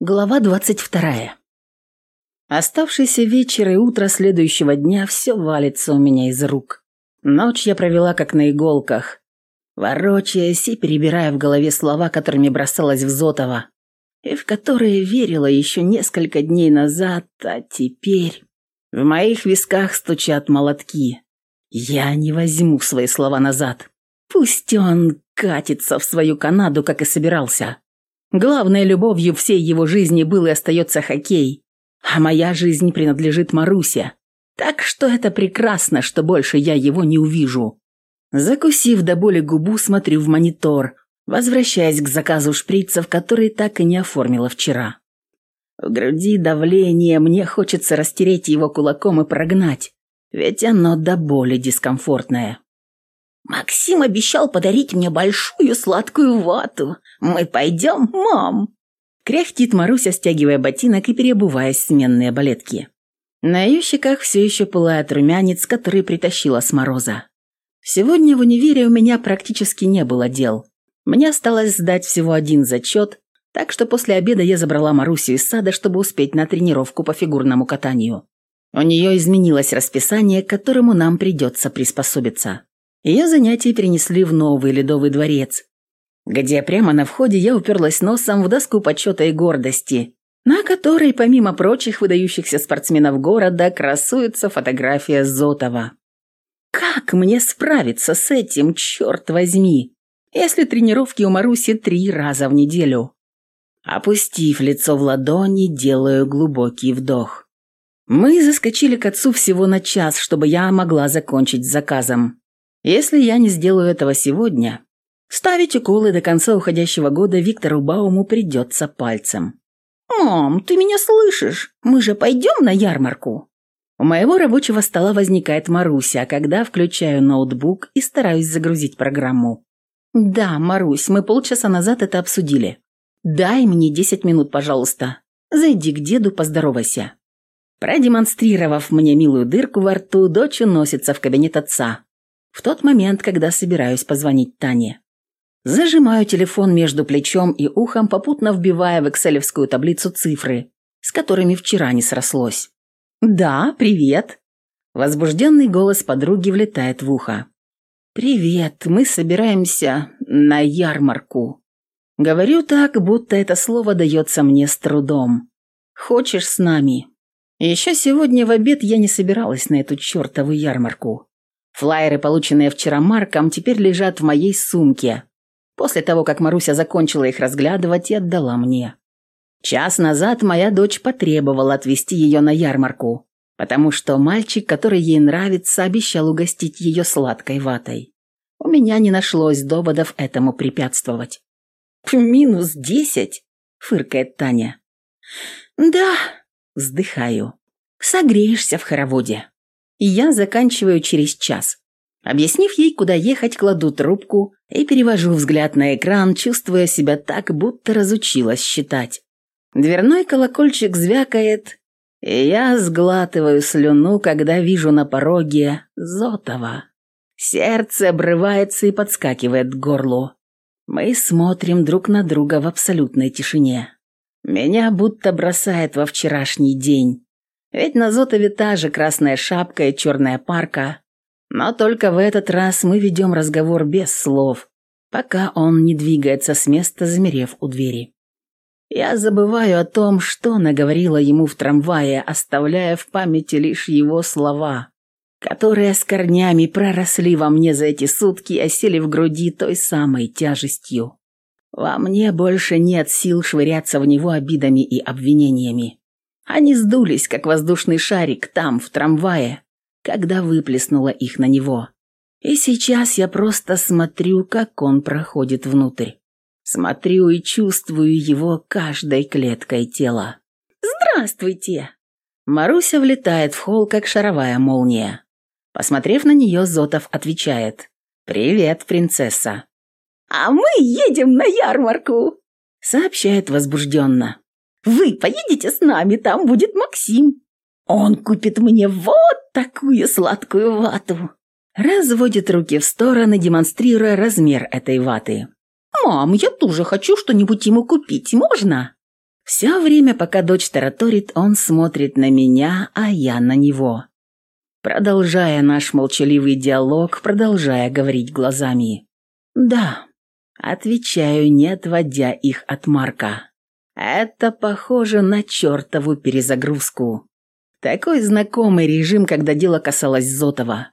Глава двадцать вторая. Оставшийся вечер и утро следующего дня все валится у меня из рук. Ночь я провела как на иголках, ворочаясь и перебирая в голове слова, которыми бросалась в Зотова, и в которые верила еще несколько дней назад, а теперь... В моих висках стучат молотки. Я не возьму свои слова назад. Пусть он катится в свою Канаду, как и собирался. Главной любовью всей его жизни был и остается хоккей, а моя жизнь принадлежит Марусе. Так что это прекрасно, что больше я его не увижу. Закусив до боли губу, смотрю в монитор, возвращаясь к заказу шприцев, который так и не оформила вчера. В груди давление, мне хочется растереть его кулаком и прогнать, ведь оно до боли дискомфортное. Максим обещал подарить мне большую сладкую вату. Мы пойдем, мам?» Кряхтит Маруся, стягивая ботинок и переобуваясь в сменные балетки. На ее щеках все еще пылает румянец, который притащила с мороза. Сегодня в универе у меня практически не было дел. Мне осталось сдать всего один зачет, так что после обеда я забрала Марусю из сада, чтобы успеть на тренировку по фигурному катанию. У нее изменилось расписание, к которому нам придется приспособиться. Ее занятия перенесли в новый ледовый дворец, где прямо на входе я уперлась носом в доску почета и гордости, на которой, помимо прочих выдающихся спортсменов города, красуется фотография Зотова. Как мне справиться с этим, черт возьми, если тренировки у Маруси три раза в неделю? Опустив лицо в ладони, делаю глубокий вдох. Мы заскочили к отцу всего на час, чтобы я могла закончить с заказом. Если я не сделаю этого сегодня, ставить уколы до конца уходящего года Виктору Бауму придется пальцем. «Мам, ты меня слышишь? Мы же пойдем на ярмарку?» У моего рабочего стола возникает Маруся, когда включаю ноутбук и стараюсь загрузить программу. «Да, Марусь, мы полчаса назад это обсудили. Дай мне десять минут, пожалуйста. Зайди к деду, поздоровайся». Продемонстрировав мне милую дырку во рту, дочь уносится в кабинет отца в тот момент, когда собираюсь позвонить Тане. Зажимаю телефон между плечом и ухом, попутно вбивая в экселевскую таблицу цифры, с которыми вчера не срослось. «Да, привет!» Возбужденный голос подруги влетает в ухо. «Привет, мы собираемся на ярмарку». Говорю так, будто это слово дается мне с трудом. «Хочешь с нами?» Еще сегодня в обед я не собиралась на эту чертову ярмарку. Флайеры, полученные вчера Марком, теперь лежат в моей сумке. После того, как Маруся закончила их разглядывать и отдала мне. Час назад моя дочь потребовала отвезти ее на ярмарку, потому что мальчик, который ей нравится, обещал угостить ее сладкой ватой. У меня не нашлось доводов этому препятствовать. «Минус десять?» — фыркает Таня. «Да», — вздыхаю. «Согреешься в хороводе» я заканчиваю через час. Объяснив ей, куда ехать, кладу трубку и перевожу взгляд на экран, чувствуя себя так, будто разучилась считать. Дверной колокольчик звякает, и я сглатываю слюну, когда вижу на пороге Зотова. Сердце обрывается и подскакивает к горлу. Мы смотрим друг на друга в абсолютной тишине. Меня будто бросает во вчерашний день. Ведь на Зотове та же красная шапка и черная парка. Но только в этот раз мы ведем разговор без слов, пока он не двигается с места, замерев у двери. Я забываю о том, что наговорила ему в трамвае, оставляя в памяти лишь его слова, которые с корнями проросли во мне за эти сутки и осели в груди той самой тяжестью. Во мне больше нет сил швыряться в него обидами и обвинениями. Они сдулись, как воздушный шарик, там, в трамвае, когда выплеснула их на него. И сейчас я просто смотрю, как он проходит внутрь. Смотрю и чувствую его каждой клеткой тела. «Здравствуйте!» Маруся влетает в холл, как шаровая молния. Посмотрев на нее, Зотов отвечает. «Привет, принцесса!» «А мы едем на ярмарку!» Сообщает возбужденно. Вы поедете с нами, там будет Максим. Он купит мне вот такую сладкую вату». Разводит руки в стороны, демонстрируя размер этой ваты. «Мам, я тоже хочу что-нибудь ему купить, можно?» Все время, пока дочь тараторит, он смотрит на меня, а я на него. Продолжая наш молчаливый диалог, продолжая говорить глазами. «Да», — отвечаю, не отводя их от Марка. «Это похоже на чертову перезагрузку. Такой знакомый режим, когда дело касалось Зотова.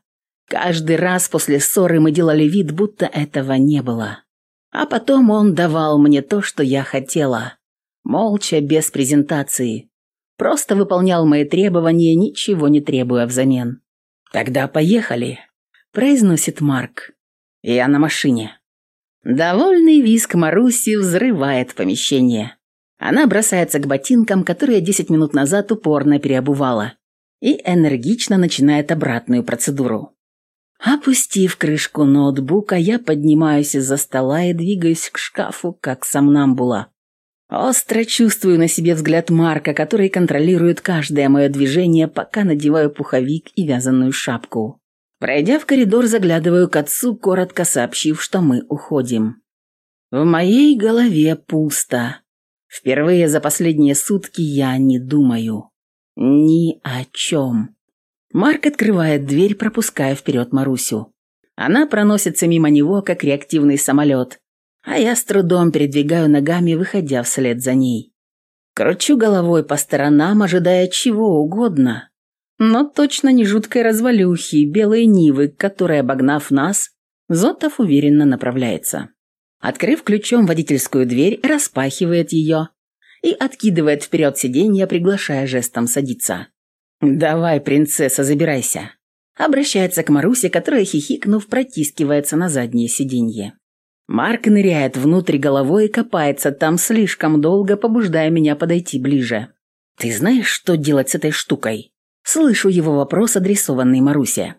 Каждый раз после ссоры мы делали вид, будто этого не было. А потом он давал мне то, что я хотела. Молча, без презентации. Просто выполнял мои требования, ничего не требуя взамен. «Тогда поехали», – произносит Марк. «Я на машине». Довольный виск Маруси взрывает помещение. Она бросается к ботинкам, которые десять минут назад упорно переобувала, и энергично начинает обратную процедуру. Опустив крышку ноутбука, я поднимаюсь из-за стола и двигаюсь к шкафу, как сомнамбула. Остро чувствую на себе взгляд Марка, который контролирует каждое мое движение, пока надеваю пуховик и вязаную шапку. Пройдя в коридор, заглядываю к отцу, коротко сообщив, что мы уходим. В моей голове пусто. Впервые за последние сутки я не думаю. Ни о чем. Марк открывает дверь, пропуская вперед Марусю. Она проносится мимо него, как реактивный самолет, а я с трудом передвигаю ногами, выходя вслед за ней. Кручу головой по сторонам, ожидая чего угодно, но точно не жуткой развалюхи, белой нивы, которая, обогнав нас, Зотов уверенно направляется. Открыв ключом водительскую дверь, распахивает ее и откидывает вперед сиденье, приглашая жестом садиться. «Давай, принцесса, забирайся». Обращается к Марусе, которая, хихикнув, протискивается на заднее сиденье. Марк ныряет внутрь головой и копается там слишком долго, побуждая меня подойти ближе. «Ты знаешь, что делать с этой штукой?» Слышу его вопрос, адресованный Марусе.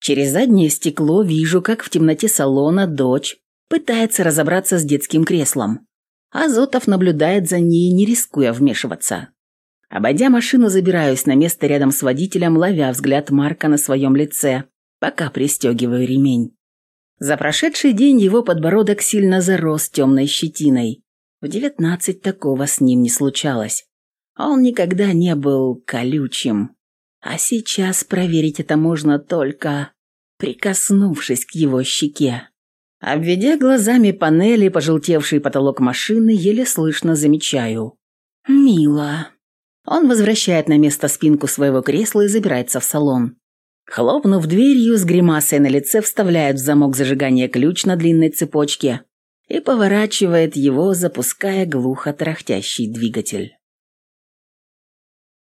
Через заднее стекло вижу, как в темноте салона дочь пытается разобраться с детским креслом. Азотов наблюдает за ней, не рискуя вмешиваться. Обойдя машину, забираюсь на место рядом с водителем, ловя взгляд Марка на своем лице, пока пристегиваю ремень. За прошедший день его подбородок сильно зарос темной щетиной. В девятнадцать такого с ним не случалось. Он никогда не был колючим. А сейчас проверить это можно только прикоснувшись к его щеке. Обведя глазами панели, пожелтевший потолок машины, еле слышно замечаю. «Мило». Он возвращает на место спинку своего кресла и забирается в салон. Хлопнув дверью, с гримасой на лице вставляет в замок зажигания ключ на длинной цепочке и поворачивает его, запуская глухо тарахтящий двигатель.